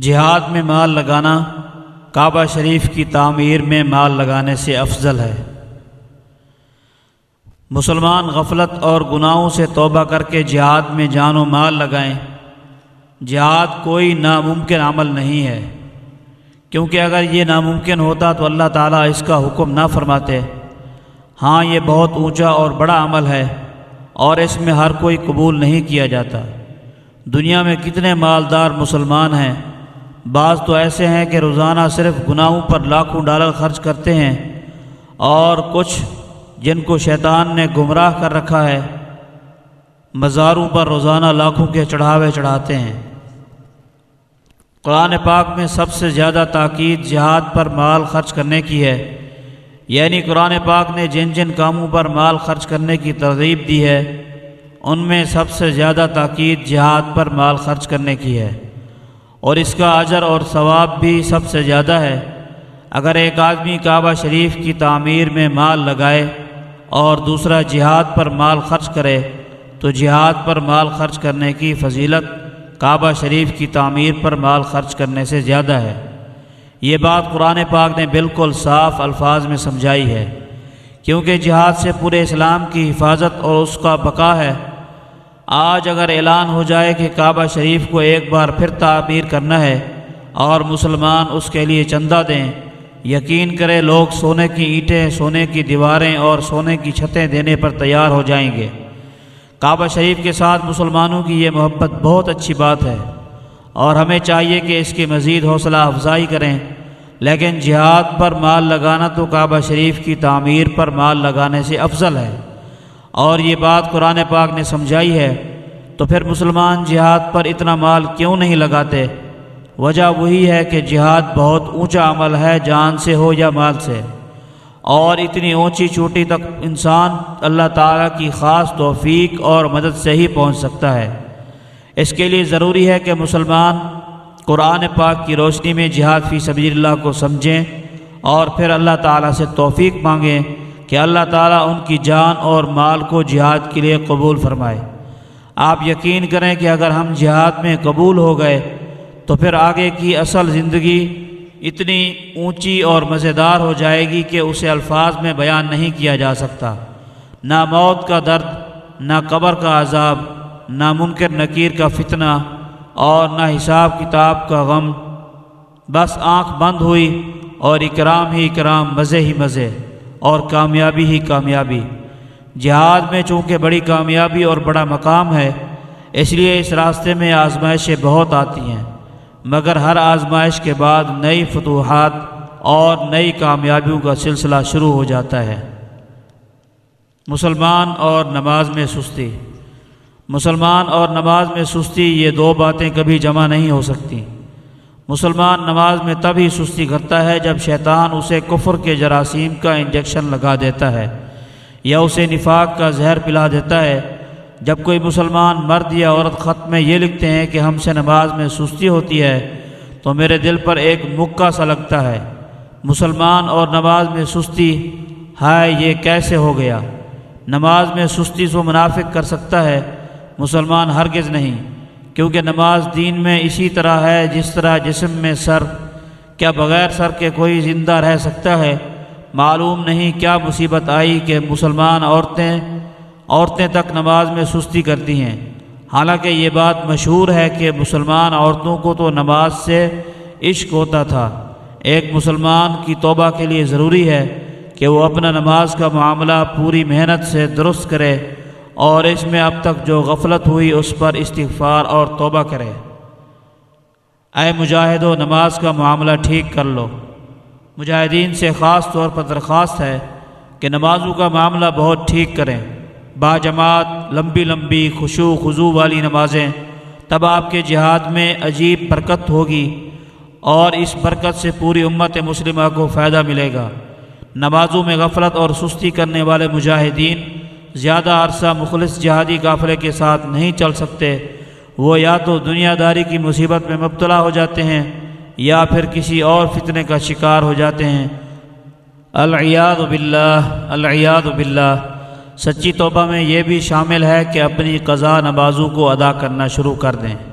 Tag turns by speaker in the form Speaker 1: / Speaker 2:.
Speaker 1: جہاد میں مال لگانا کعبہ شریف کی تعمیر میں مال لگانے سے افضل ہے۔ مسلمان غفلت اور گناہوں سے توبہ کر کے جہاد میں جان و مال لگائیں۔ جہاد کوئی ناممکن عمل نہیں ہے۔ کیونکہ اگر یہ ناممکن ہوتا تو اللہ تعالیٰ اس کا حکم نہ فرماتے۔ ہاں یہ بہت اونچا اور بڑا عمل ہے اور اس میں ہر کوئی قبول نہیں کیا جاتا۔ دنیا میں کتنے مالدار مسلمان ہیں۔ بعض تو ایسے ہیں کہ روزانہ صرف گناہوں پر لاکھوں ڈالر خرچ کرتے ہیں اور کچھ جن کو شیطان نے گمراہ کر رکھا ہے، مزاروں پر روزانہ لاکھوں کے چڑھاوے چڑھاتے ہیں۔ قرآن پاک میں سب سے زیادہ تاکید جہاد پر مال خرچ کرنے کی ہے۔ یعنی قرآن پاک نے جن جن کاموں پر مال خرچ کرنے کی ترغیب دی ہے، ان میں سب سے زیادہ تاکید جہاد پر مال خرچ کرنے کی ہے۔ اور اس کا اجر اور ثواب بھی سب سے زیادہ ہے۔ اگر ایک آدمی کعبہ شریف کی تعمیر میں مال لگائے اور دوسرا جہاد پر مال خرچ کرے، تو جہاد پر مال خرچ کرنے کی فضیلت کعبہ شریف کی تعمیر پر مال خرچ کرنے سے زیادہ ہے۔ یہ بات قرآن پاک نے بالکل صاف الفاظ میں سمجھائی ہے، کیونکہ جہاد سے پورے اسلام کی حفاظت اور اس کا بقا ہے۔ آج اگر اعلان ہو جائے کہ کعبہ شریف کو ایک بار پھر تعبیر کرنا ہے اور مسلمان اس کے لیے چندہ دیں، یقین کرے لوگ سونے کی اینٹیں، سونے کی دیواریں اور سونے کی چھتیں دینے پر تیار ہو جائیں گے۔ کعبہ شریف کے ساتھ مسلمانوں کی یہ محبت بہت اچھی بات ہے۔ اور ہمیں چاہیے کہ اس کی مزید حوصلہ افزائی کریں۔ لیکن جہاد پر مال لگانا تو کعبہ شریف کی تعمیر پر مال لگانے سے افضل ہے۔ اور یہ بات قرآن پاک نے سمجھائی ہے، تو پھر مسلمان جہاد پر اتنا مال کیوں نہیں لگاتے؟ وجہ وہی ہے کہ جہاد بہت اونچا عمل ہے، جان سے ہو یا مال سے۔ اور اتنی اونچی چوٹی تک انسان اللہ تعالیٰ کی خاص توفیق اور مدد سے ہی پہنچ سکتا ہے۔ اس کے لیے ضروری ہے کہ مسلمان قرآن پاک کی روشنی میں جہاد فی سبیل اللہ کو سمجھیں اور پھر اللہ تعالیٰ سے توفیق مانگیں۔ کہ اللہ تعالیٰ ان کی جان اور مال کو جہاد کے لیے قبول فرمائے۔ آپ یقین کریں کہ اگر ہم جہاد میں قبول ہو گئے، تو پھر آگے کی اصل زندگی اتنی اونچی اور مزیدار ہو جائے گی کہ اسے الفاظ میں بیان نہیں کیا جا سکتا۔ نہ موت کا درد، نہ قبر کا عذاب، نہ منکر نکیر کا فتنہ اور نہ حساب کتاب کا غم۔ بس آنکھ بند ہوئی اور اکرام ہی اکرام، مزے ہی مزے۔ اور کامیابی ہی کامیابی۔ جہاد میں چونکہ بڑی کامیابی اور بڑا مقام ہے، اس لیے اس راستے میں آزمائشیں بہت آتی ہیں۔ مگر ہر آزمائش کے بعد نئی فتوحات اور نئی کامیابیوں کا سلسلہ شروع ہو جاتا ہے۔ مسلمان اور نماز میں سستی۔ مسلمان اور نماز میں سستی یہ دو باتیں کبھی جمع نہیں ہو سکتی۔ مسلمان نماز میں تب ہی سستی کرتا ہے جب شیطان اسے کفر کے جراثیم کا انجیکشن لگا دیتا ہے یا اسے نفاق کا زہر پلا دیتا ہے۔ جب کوئی مسلمان مرد یا عورت خط میں یہ لکھتے ہیں کہ ہم سے نماز میں سستی ہوتی ہے تو میرے دل پر ایک مکہ سا لگتا ہے۔ مسلمان اور نماز میں سستی، ہائے یہ کیسے ہو گیا؟ نماز میں سستی سو منافق کر سکتا ہے، مسلمان ہرگز نہیں۔ کیونکہ نماز دین میں اسی طرح ہے جس طرح جسم میں سر، کیا بغیر سر کے کوئی زندہ رہ سکتا ہے؟ معلوم نہیں کیا مصیبت آئی کہ مسلمان عورتیں عورتیں تک نماز میں سستی کرتی ہیں۔ حالانکہ یہ بات مشہور ہے کہ مسلمان عورتوں کو تو نماز سے عشق ہوتا تھا۔ ایک مسلمان کی توبہ کے لیے ضروری ہے کہ وہ اپنا نماز کا معاملہ پوری محنت سے درست کرے۔ اور اس میں اب تک جو غفلت ہوئی اس پر استغفار اور توبہ کرے۔ اے مجاہد و نماز کا معاملہ ٹھیک کر لو۔ مجاہدین سے خاص طور پر درخواست ہے کہ نمازوں کا معاملہ بہت ٹھیک کریں۔ با جماعت، لمبی لمبی خوشو خضو والی نمازیں تب آپ کے جہاد میں عجیب برکت ہوگی اور اس برکت سے پوری امت مسلمہ کو فائدہ ملے گا۔ نمازوں میں غفلت اور سستی کرنے والے مجاہدین زیادہ عرصہ مخلص جہادی قافلے کے ساتھ نہیں چل سکتے، وہ یا تو دنیا داری کی مصیبت میں مبتلا ہو جاتے ہیں، یا پھر کسی اور فتنے کا شکار ہو جاتے ہیں۔ العیاد باللہ العیاد باللہ۔ سچی توبہ میں یہ بھی شامل ہے کہ اپنی قضا نبازوں کو ادا کرنا شروع کر دیں۔